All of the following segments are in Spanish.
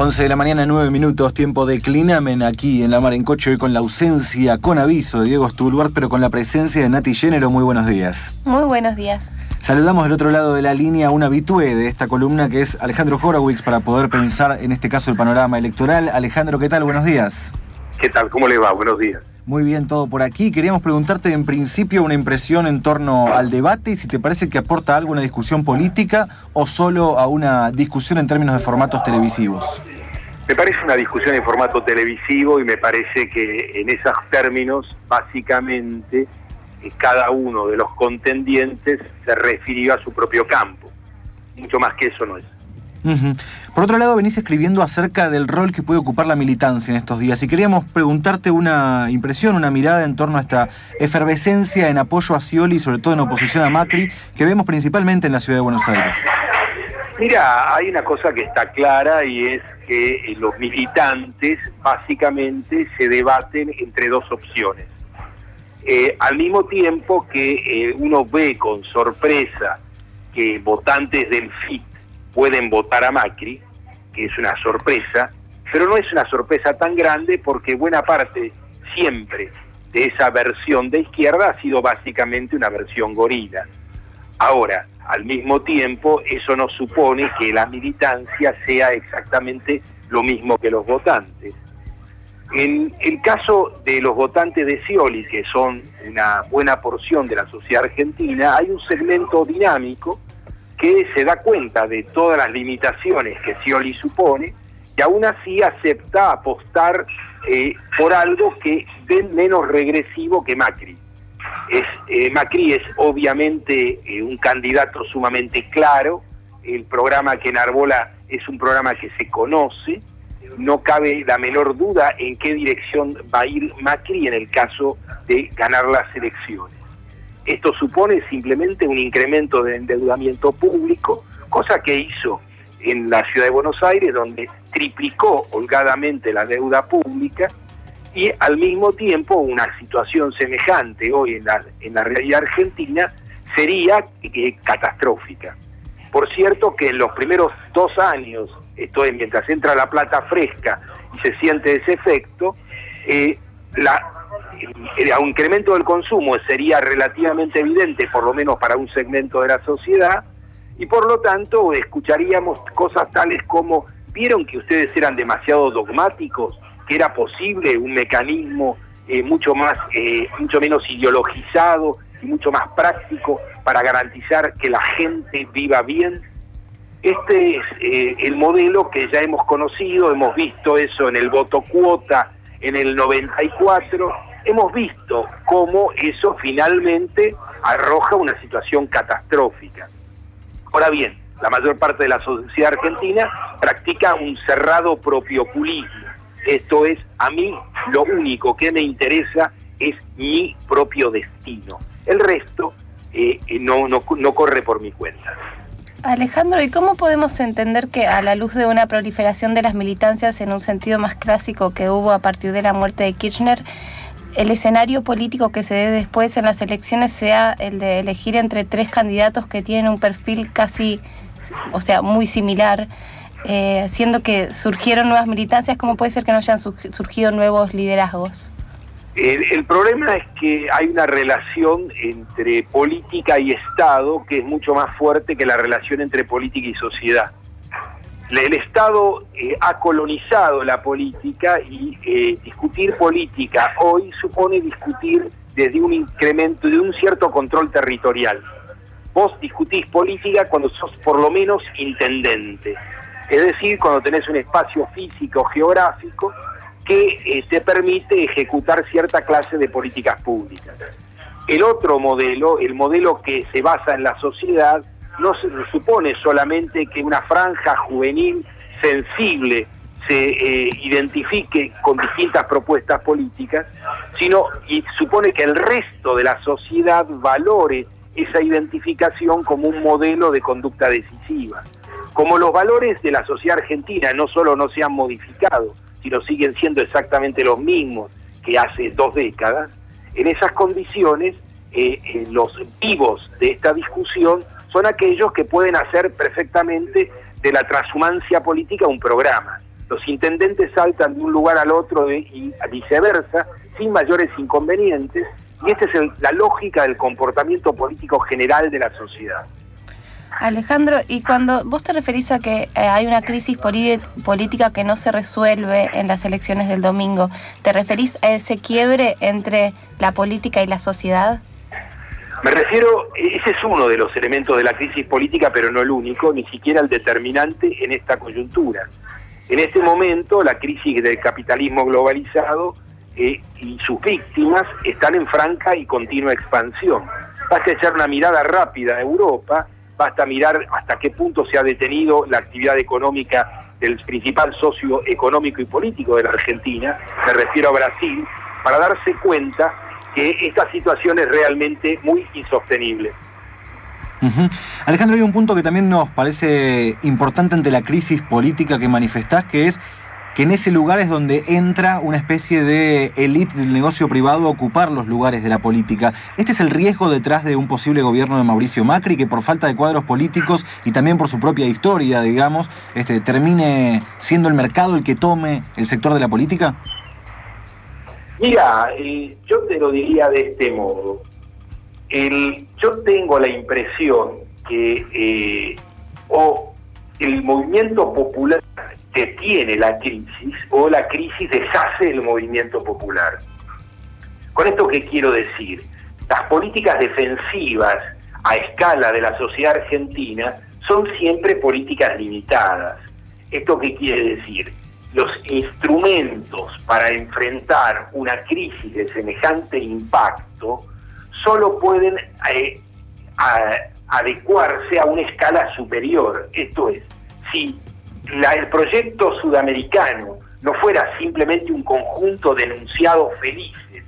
11 de la mañana, 9 minutos, tiempo de Clinamen aquí en La Mar en Coche, hoy con la ausencia, con aviso de Diego Stulbart, pero con la presencia de Nati Género. Muy buenos días. Muy buenos días. Saludamos del otro lado de la línea un habitué de esta columna que es Alejandro Horowitz para poder pensar en este caso el panorama electoral. Alejandro, ¿qué tal? Buenos días. ¿Qué tal? ¿Cómo le va? Buenos días. Muy bien, todo por aquí. Queríamos preguntarte en principio una impresión en torno al debate y si te parece que aporta algo a una discusión política o solo a una discusión en términos de formatos televisivos. Me parece una discusión en formato televisivo y me parece que en esos términos, básicamente, eh, cada uno de los contendientes se refirió a su propio campo. Mucho más que eso no es. Por otro lado, venís escribiendo acerca del rol que puede ocupar la militancia en estos días y queríamos preguntarte una impresión, una mirada en torno a esta efervescencia en apoyo a Scioli y sobre todo en oposición a Macri que vemos principalmente en la ciudad de Buenos Aires. Mira, hay una cosa que está clara y es que eh, los militantes básicamente se debaten entre dos opciones. Eh, al mismo tiempo que eh, uno ve con sorpresa que votantes del FIT pueden votar a Macri, que es una sorpresa, pero no es una sorpresa tan grande porque buena parte siempre de esa versión de izquierda ha sido básicamente una versión gorila. Ahora, al mismo tiempo, eso no supone que la militancia sea exactamente lo mismo que los votantes. En el caso de los votantes de Scioli, que son una buena porción de la sociedad argentina, hay un segmento dinámico que se da cuenta de todas las limitaciones que Scioli supone y aún así acepta apostar eh, por algo que es menos regresivo que Macri. Es, eh, Macri es obviamente eh, un candidato sumamente claro, el programa que enarbola es un programa que se conoce, no cabe la menor duda en qué dirección va a ir Macri en el caso de ganar las elecciones. Esto supone simplemente un incremento de endeudamiento público, cosa que hizo en la ciudad de Buenos Aires, donde triplicó holgadamente la deuda pública, y al mismo tiempo una situación semejante hoy en la, en la realidad argentina sería eh, catastrófica. Por cierto que en los primeros dos años, esto es mientras entra la plata fresca y se siente ese efecto, eh, el, incremento del consumo sería relativamente evidente, por lo menos para un segmento de la sociedad, y por lo tanto escucharíamos cosas tales como, ¿vieron que ustedes eran demasiado dogmáticos? Que era posible un mecanismo eh, mucho más, eh, mucho menos ideologizado y mucho más práctico para garantizar que la gente viva bien. Este es eh, el modelo que ya hemos conocido, hemos visto eso en el voto cuota en el 94, hemos visto cómo eso finalmente arroja una situación catastrófica. Ahora bien, la mayor parte de la sociedad argentina practica un cerrado propiopulismo esto es, a mí lo único que me interesa es mi propio destino. El resto eh, no, no, no corre por mi cuenta. Alejandro, ¿y cómo podemos entender que a la luz de una proliferación de las militancias en un sentido más clásico que hubo a partir de la muerte de Kirchner, el escenario político que se dé después en las elecciones sea el de elegir entre tres candidatos que tienen un perfil casi, o sea, muy similar? Eh, siendo que surgieron nuevas militancias, ¿cómo puede ser que no hayan surgido nuevos liderazgos? El, problema es que hay una relación entre política y Estado que es mucho más fuerte que la relación entre política y sociedad. El Estado eh, ha colonizado la política y eh, discutir política hoy supone discutir desde un incremento, de un cierto control territorial. Vos discutís política cuando sos por lo menos intendente es decir, cuando tenés un espacio físico, geográfico, que eh, te permite ejecutar cierta clase de políticas públicas. El otro modelo, el modelo que se basa en la sociedad, no supone solamente que una franja juvenil sensible se eh, identifique con distintas propuestas políticas, sino supone que el resto de la sociedad valore esa identificación como un modelo de conducta decisiva. Como los valores de la sociedad argentina no solo no se han modificado, sino siguen siendo exactamente los mismos que hace dos décadas, en esas condiciones eh, eh, los vivos de esta discusión son aquellos que pueden hacer perfectamente de la transhumancia política un programa. los intendentes saltan de un lugar al otro y viceversa, sin mayores inconvenientes, y esta es la lógica del comportamiento político general de la sociedad. Alejandro, y cuando vos te referís a que eh, hay una crisis política que no se resuelve en las elecciones del domingo, ¿te referís a ese quiebre entre la política y la sociedad? Me refiero, ese es uno de los elementos de la crisis política, pero no el único, ni siquiera el determinante en esta coyuntura. En este momento, la crisis del capitalismo globalizado eh, y sus víctimas están en franca y continua expansión. Basta echar una mirada rápida a Europa basta mirar hasta qué punto se ha detenido la actividad económica del principal socio económico y político de la Argentina, me refiero a Brasil, para darse cuenta que esta situación es realmente muy insostenible. Alejandro, hay un punto que también nos parece importante ante la crisis política que manifestás, que es que en ese lugar es donde entra una especie de élite del negocio privado a ocupar los lugares de la política. ¿Este es el riesgo detrás de un posible gobierno de Mauricio Macri, que por falta de cuadros políticos y también por su propia historia, digamos, este, termine siendo el mercado el que tome el sector de la política? Mira, eh, yo te lo diría de este modo. yo tengo la impresión que eh, o el movimiento popular detiene la crisis o la crisis deshace el movimiento popular. ¿Con esto qué quiero decir? Las políticas defensivas a escala de la sociedad argentina son siempre políticas limitadas. ¿Esto qué quiere decir? Los instrumentos para enfrentar una crisis de semejante impacto solo pueden eh, adecuarse a una escala superior. Esto es, si el proyecto sudamericano no fuera simplemente un conjunto de enunciados felices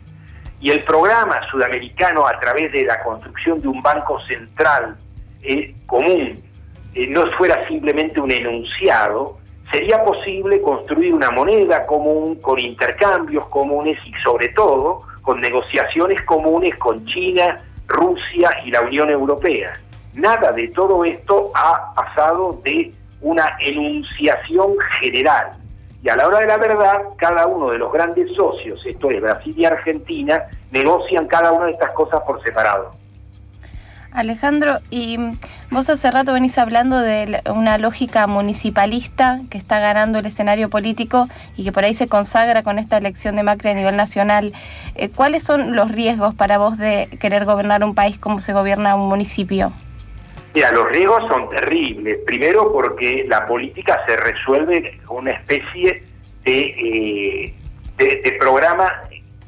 y el programa sudamericano a través de la construcción de un banco central eh, común eh, no fuera simplemente un enunciado, sería posible construir una moneda común con intercambios comunes y sobre todo con negociaciones comunes con China, Rusia y la Unión Europea. Nada de todo esto ha pasado de una enunciación general. Y a la hora de la verdad, cada uno de los grandes socios, esto es Brasil y Argentina, negocian cada una de estas cosas por separado. Alejandro, y vos hace rato venís hablando de una lógica municipalista que está ganando el escenario político y que por ahí se consagra con esta elección de Macri a nivel nacional. Eh, ¿Cuáles son los riesgos para vos de querer gobernar un país como se gobierna un municipio? Mira, los riesgos son terribles. Primero porque la política se resuelve con una especie de, eh, programa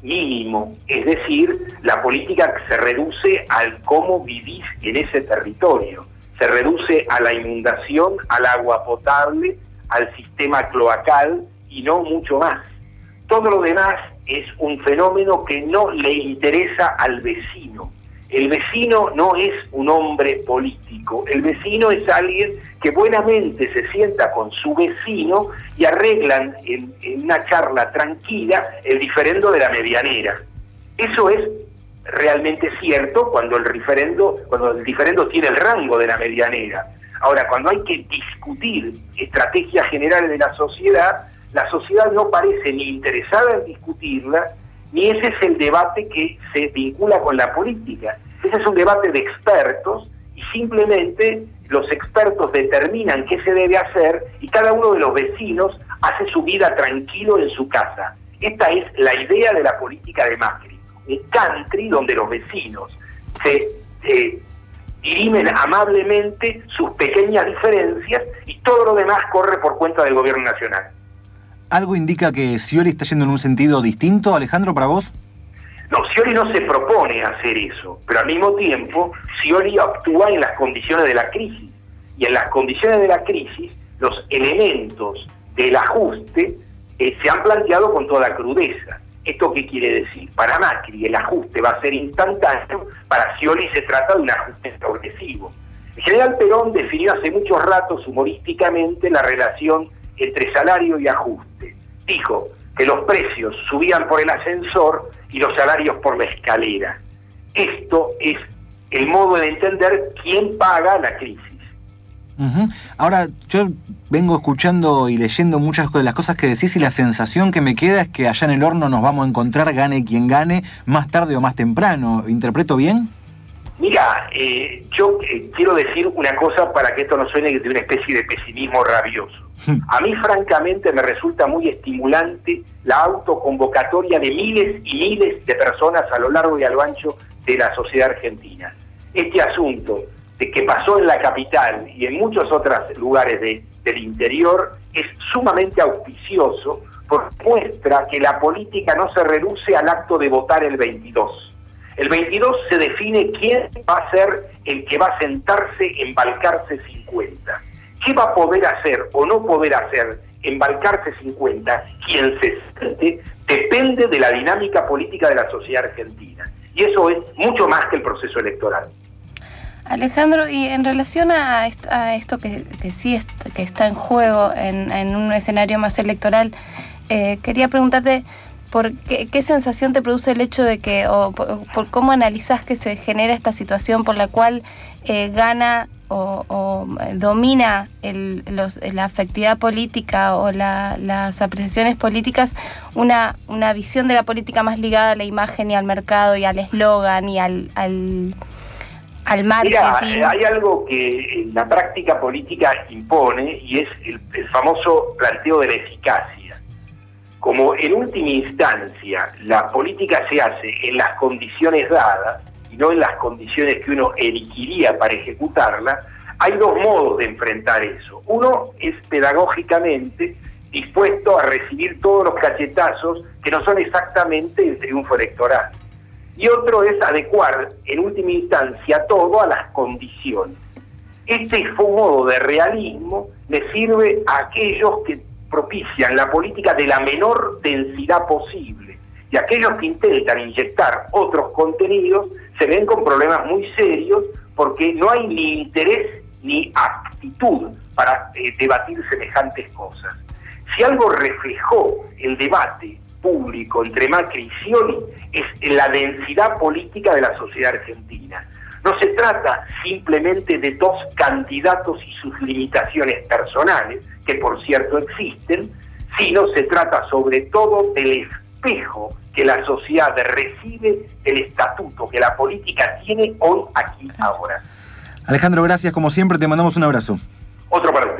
mínimo, es decir, la política se reduce al cómo vivís en ese territorio, se reduce a la inundación, al agua potable, al sistema cloacal y no mucho más. Todo lo demás es un fenómeno que no le interesa al vecino el vecino no es un hombre político, el vecino es alguien que buenamente se sienta con su vecino y arreglan en, una charla tranquila el diferendo de la medianera. Eso es realmente cierto cuando el diferendo, cuando el diferendo tiene el rango de la medianera. Ahora, cuando hay que discutir estrategias generales de la sociedad, la sociedad no parece ni interesada en discutirla, ni ese es el debate que se vincula con la política. Ese es un debate de expertos y simplemente los expertos determinan qué se debe hacer y cada uno de los vecinos hace su vida tranquilo en su casa. Esta es la idea de la política de Macri, un country donde los vecinos se dirimen amablemente sus pequeñas diferencias y todo lo demás corre por cuenta del gobierno nacional. ¿Algo indica que Scioli está yendo en un sentido distinto, Alejandro, para vos? No, Scioli no se propone hacer eso, pero al mismo tiempo Scioli actúa en las condiciones de la crisis. Y en las condiciones de la crisis, los elementos del ajuste eh, se han planteado con toda crudeza. ¿Esto qué quiere decir? Para Macri el ajuste va a ser instantáneo, para Scioli se trata de un ajuste progresivo. El general Perón definió hace muchos ratos humorísticamente la relación entre salario y ajuste. Dijo que los precios subían por el ascensor y los salarios por la escalera. Esto es el modo de entender quién paga la crisis. Ahora, yo vengo escuchando y leyendo muchas de las cosas que decís y la sensación que me queda es que allá en el horno nos vamos a encontrar, gane quien gane, más tarde o más temprano. ¿Interpreto bien? Mira, eh, yo eh, quiero decir una cosa para que esto no suene de una especie de pesimismo rabioso. A mí francamente me resulta muy estimulante la autoconvocatoria de miles y miles de personas a lo largo y a lo ancho de la sociedad argentina. Este asunto de que pasó en la capital y en muchos otros lugares del interior es sumamente auspicioso porque muestra que la política no se reduce al acto de votar el 22 el 22 se define quién va a ser el que va a sentarse en Balcarce 50. ¿Qué va a poder hacer o no poder hacer en Balcarce 50 quien se siente depende de la dinámica política de la sociedad argentina. Y eso es mucho más que el proceso electoral. Alejandro, y en relación a, esto que, sí que está en juego en, un escenario más electoral, eh, quería preguntarte ¿Por qué, sensación te produce el hecho de que, o por, cómo analizás que se genera esta situación por la cual eh, gana o, domina la afectividad política o las apreciaciones políticas una, una visión de la política más ligada a la imagen y al mercado y al eslogan y al, al, marketing? Mira, hay algo que la práctica política impone y es el famoso planteo de la eficacia como en última instancia la política se hace en las condiciones dadas y no en las condiciones que uno elegiría para ejecutarla, hay dos modos de enfrentar eso. Uno es pedagógicamente dispuesto a recibir todos los cachetazos que no son exactamente el triunfo electoral. Y otro es adecuar en última instancia todo a las condiciones. Este fue un modo de realismo le sirve a aquellos que propician la política de la menor densidad posible. Y aquellos que intentan inyectar otros contenidos se ven con problemas muy serios porque no hay ni interés ni actitud para eh, debatir semejantes cosas. Si algo reflejó el debate público entre Macri y Scioli es la densidad política de la sociedad argentina. No se trata simplemente de dos candidatos y sus limitaciones personales, que por cierto existen, sino se trata sobre todo del espejo que la sociedad recibe el estatuto que la política tiene hoy, aquí, ahora. Alejandro, gracias como siempre, te mandamos un abrazo. Otro para.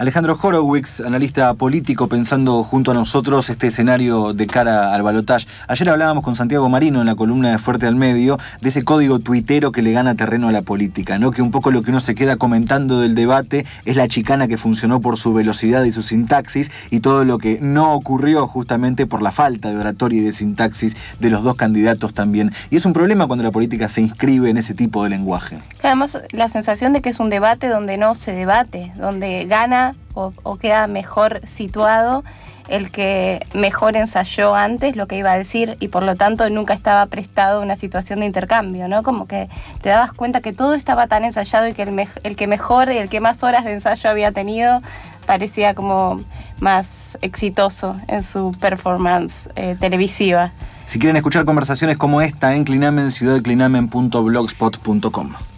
Alejandro Horowitz, analista político, pensando junto a nosotros este escenario de cara al balotaje. Ayer hablábamos con Santiago Marino en la columna de Fuerte al Medio de ese código tuitero que le gana terreno a la política, ¿no? Que un poco lo que uno se queda comentando del debate es la chicana que funcionó por su velocidad y su sintaxis y todo lo que no ocurrió justamente por la falta de oratoria y de sintaxis de los dos candidatos también. Y es un problema cuando la política se inscribe en ese tipo de lenguaje. Además, la sensación de que es un debate donde no se debate, donde gana o, queda mejor situado el que mejor ensayó antes lo que iba a decir y por lo tanto nunca estaba prestado una situación de intercambio, ¿no? Como que te dabas cuenta que todo estaba tan ensayado y que el, el que mejor y el que más horas de ensayo había tenido parecía como más exitoso en su performance eh, televisiva. Si quieren escuchar conversaciones como esta en Clinamen, ciudadclinamen.blogspot.com.